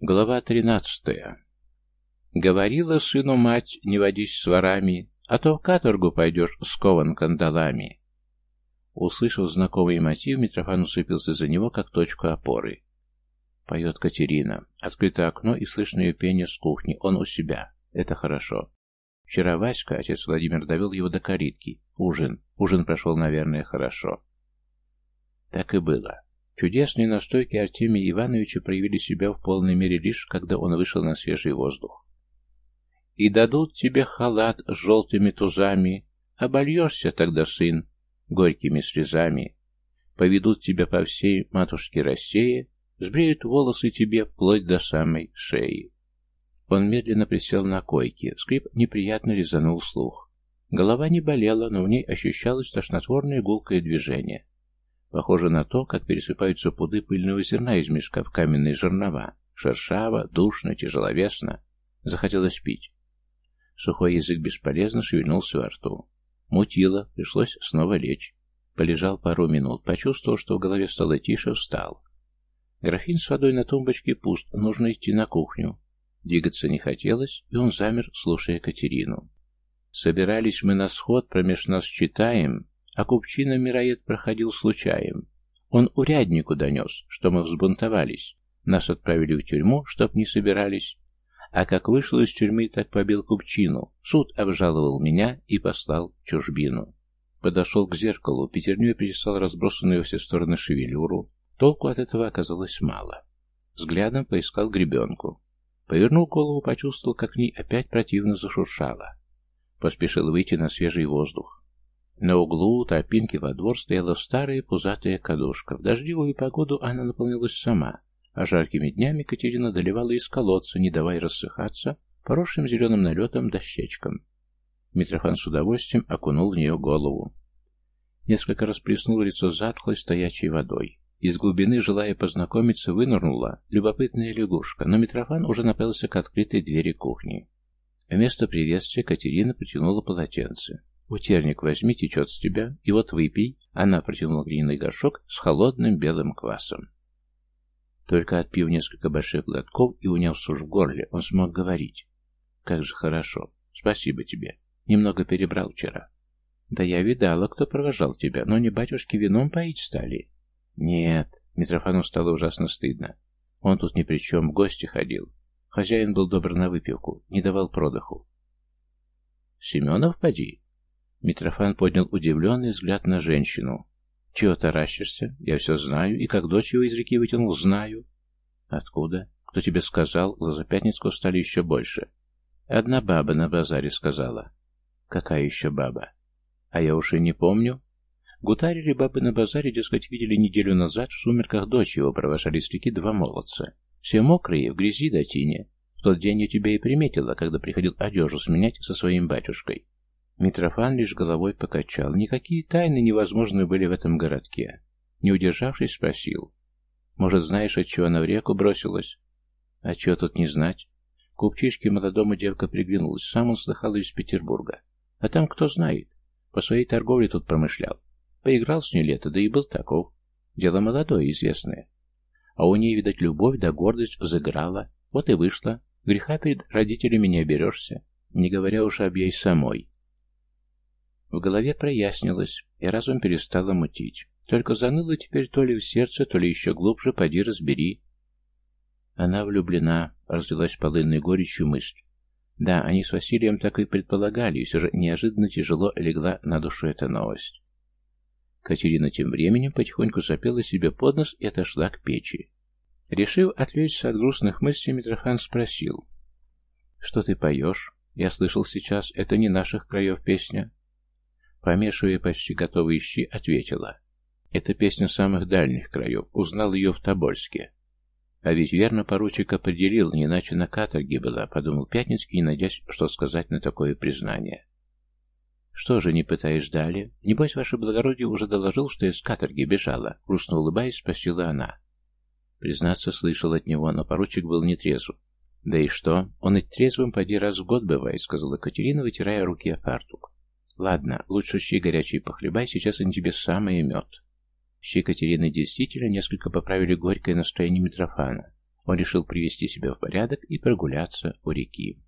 Глава тринадцатая. Говорила сыну мать, не водись с ворами, а то в каторгу пойдешь скован кандалами. Услышав знакомый мотив, Митрофан усыпился за него, как точку опоры. Поет Катерина. Открыто окно и слышно ее пение с кухни. Он у себя. Это хорошо. Вчера Васька, отец Владимир, довел его до калитки. Ужин. Ужин прошел, наверное, хорошо. Так и было. Чудесные настойки Артемия Ивановича проявили себя в полной мере лишь, когда он вышел на свежий воздух. «И дадут тебе халат с желтыми тузами, обольешься тогда, сын, горькими слезами. Поведут тебя по всей матушке России, сбреют волосы тебе вплоть до самой шеи». Он медленно присел на койке, скрип неприятно резанул слух. Голова не болела, но в ней ощущалось тошнотворное гулкое движение. Похоже на то, как пересыпаются пуды пыльного зерна из мешка в каменные жернова. Шершаво, душно, тяжеловесно. Захотелось пить. Сухой язык бесполезно шевельнулся во рту. Мутило, пришлось снова лечь. Полежал пару минут, почувствовал, что в голове стало тише, встал. Графин с водой на тумбочке пуст, нужно идти на кухню. Двигаться не хотелось, и он замер, слушая Катерину. Собирались мы на сход, промеж нас читаем, а купчина Мироед проходил случаем. Он уряднику донес, что мы взбунтовались. Нас отправили в тюрьму, чтоб не собирались. А как вышел из тюрьмы, так побил купчину. Суд обжаловал меня и послал чужбину. Подошел к зеркалу, пятерней перестал разбросанную во все стороны шевелюру. Толку от этого оказалось мало. Взглядом поискал гребенку. Повернул голову, почувствовал, как в ней опять противно зашуршало. Поспешил выйти на свежий воздух. На углу у тропинки во двор стояла старая пузатая кадушка. В дождливую погоду она наполнилась сама, а жаркими днями Катерина доливала из колодца, не давая рассыхаться, поросшим зеленым налетом дощечкам. Митрофан с удовольствием окунул в нее голову. Несколько раз плеснул лицо затхлой стоячей водой. Из глубины, желая познакомиться, вынырнула любопытная лягушка, но Митрофан уже направился к открытой двери кухни. Вместо приветствия Катерина протянула полотенце. «Утерник возьми, течет с тебя, и вот выпей». Она протянула глиняный горшок с холодным белым квасом. Только отпив несколько больших глотков и уняв сушь в горле, он смог говорить. «Как же хорошо. Спасибо тебе. Немного перебрал вчера». «Да я видала, кто провожал тебя, но не батюшки вином поить стали». «Нет». Митрофану стало ужасно стыдно. Он тут ни при чем, в гости ходил. Хозяин был добр на выпивку, не давал продыху. «Семенов, поди?» Митрофан поднял удивленный взгляд на женщину. «Чего таращишься? Я все знаю, и как дочь его из реки вытянул, знаю». «Откуда? Кто тебе сказал?» Глаза Пятницкого стали еще больше. «Одна баба на базаре сказала». «Какая еще баба?» «А я уж и не помню». Гутарили бабы на базаре, дескать, видели неделю назад, в сумерках дочь его провожали с реки два молодца. Все мокрые, в грязи до тине. В тот день я тебя и приметила, когда приходил одежу сменять со своим батюшкой. Митрофан лишь головой покачал. Никакие тайны невозможны были в этом городке. Не удержавшись, спросил. «Может, знаешь, от чего она в реку бросилась?» «А чего тут не знать?» Купчишке молодому девка приглянулась. Сам он слыхал из Петербурга. «А там кто знает. По своей торговле тут промышлял. Поиграл с ней лето, да и был таков. Дело молодое, известное. А у ней, видать, любовь да гордость взыграла. Вот и вышла. Греха перед родителями не оберешься, не говоря уж об ей самой. В голове прояснилось, и разум перестало мутить. Только заныло теперь то ли в сердце, то ли еще глубже, поди разбери. Она влюблена, разлилась полынной горечью мысль. Да, они с Василием так и предполагали, и все же неожиданно тяжело легла на душу эта новость. Катерина тем временем потихоньку запела себе под нос и отошла к печи. Решив отвлечься от грустных мыслей, Митрофан спросил. «Что ты поешь? Я слышал сейчас, это не наших краев песня. Помешивая почти готовые щи, ответила. Это песня самых дальних краев. Узнал ее в Тобольске. А ведь верно поручик определил, не иначе на каторге была, подумал Пятницкий, не надеясь, что сказать на такое признание. Что же, не пытаешь далее? Небось, ваше благородие уже доложил, что я с каторги бежала. Грустно улыбаясь, спросила она. Признаться, слышал от него, но поручик был не трезв. Да и что? Он и трезвым поди раз в год бывает, сказала Катерина, вытирая руки о фартук. Ладно, лучше щи горячие похлебай, сейчас они тебе самый мед. Щи Катерины действительно несколько поправили горькое настроение Митрофана. он решил привести себя в порядок и прогуляться у реки.